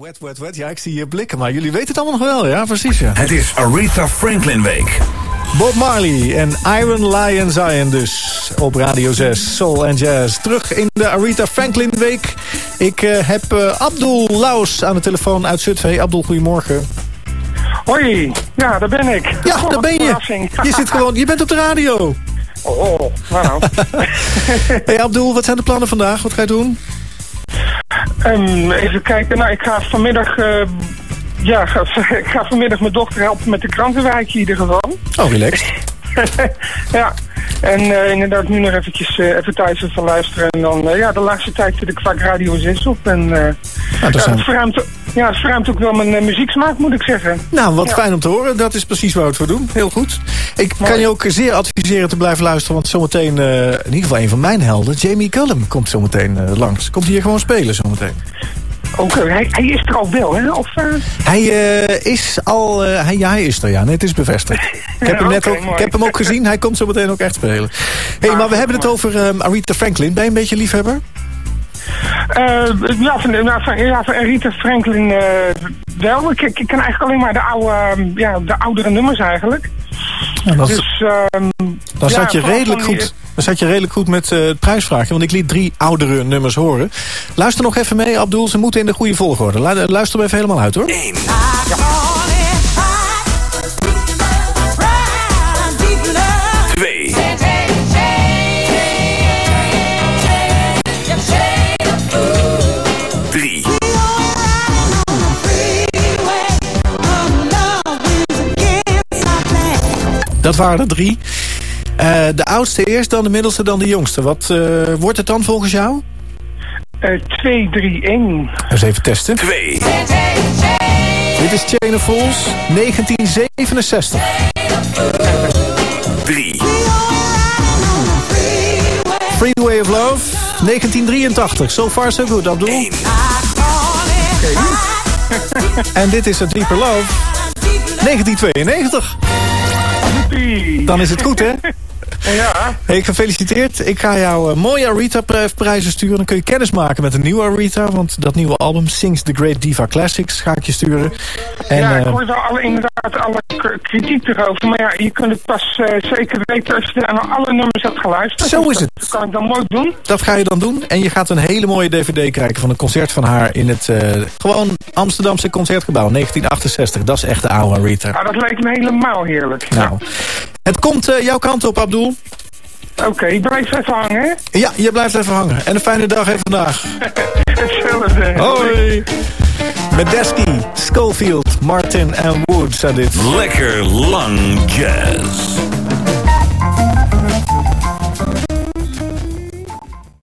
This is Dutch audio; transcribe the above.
Wet, wet, wet. Ja, ik zie je blikken, maar jullie weten het allemaal nog wel. Ja, precies. Ja. Het is Aretha Franklin Week. Bob Marley en Iron Lion Zion dus op Radio 6, Soul and Jazz. Terug in de Aretha Franklin Week. Ik uh, heb uh, Abdul Laus aan de telefoon uit Zutphen. Abdul, goedemorgen. Hoi, ja, daar ben ik. Ja, oh, daar ben je. Je, zit gewoon, je bent op de radio. Oh, nou. hey Abdul, wat zijn de plannen vandaag? Wat ga je doen? Um, even kijken, nou ik ga vanmiddag... Uh, ja, ga, ik ga vanmiddag mijn dochter helpen met de krantenwijk in ieder geval. Oh, relaxed. ja, en uh, inderdaad nu nog eventjes uh, even thuis even luisteren. En dan, uh, ja, de laatste tijd zit ik vaak Radio 6 op. En nou, ja, dat, verruimt, ja, het verruimt ook wel mijn muzieksmaak, moet ik zeggen. Nou, wat fijn om te horen. Dat is precies waar we het voor doen. Heel goed. Ik kan je ook zeer adviseren te blijven luisteren. Want zometeen, in ieder geval een van mijn helden, Jamie Cullum, komt zometeen langs. Komt hier gewoon spelen zometeen. Oké, hij, hij, is er al wel, hè? Of, uh... Hij uh, is al... Uh, hij, ja, hij is er, ja. Nee, het is bevestigd. Ik heb, hem, net ook, ik heb hem ook gezien. Hij komt zo meteen ook echt spelen. Hé, hey, maar we hebben het over um, Aretha Franklin. Ben je een beetje liefhebber? ja, van, ja, van, ja, van Aretha Franklin wel. Ik, ik, ken eigenlijk alleen maar de, oude, ja, de oudere nummers eigenlijk. Ja, dat, dus, dan zat je redelijk goed. Dan zat je redelijk goed met uh, het prijsvraagje. Want ik liet drie oudere nummers horen. Luister nog even mee, Abdul. Ze moeten in de goede volgorde. Luister hem even helemaal uit, hoor. Eén. Dat waren er drie. Uh, de oudste eerst, dan de middelste, dan de jongste. Wat uh, wordt het dan volgens jou? Uh, 2, 3, 1. Eens even testen. 2. Dit is Chain of Fools, 1967. 3. Freeway of Love, 1983. So far so good, Abdul. 1. en dit is A Deeper Love, 1992. Dan is het goed, hè? Ja. Hey, gefeliciteerd. Ik ga jou uh, mooie Arita-prijzen sturen. Dan kun je kennis maken met een nieuwe Arita. Want dat nieuwe album, Sings the Great Diva Classics, ga ik je sturen. En, ja, ik hoorde alle, inderdaad alle kritiek erover. Maar ja, je kunt het pas uh, zeker weten als je naar alle nummers hebt geluisterd. Zo is het. Dat kan ik dan mooi doen. Dat ga je dan doen. En je gaat een hele mooie dvd krijgen van een concert van haar... in het uh, gewoon Amsterdamse Concertgebouw, 1968. Dat is echt de oude Arita. Ja, dat lijkt me helemaal heerlijk. Nou, het komt uh, jouw kant op, Abdul. Oké, okay, ik blijf even hangen. Ja, je blijft even hangen. En een fijne dag even vandaag. Hetzelfde. Hoi. Medeski, Schofield, Martin en Woods zijn dit. Lekker lang jazz.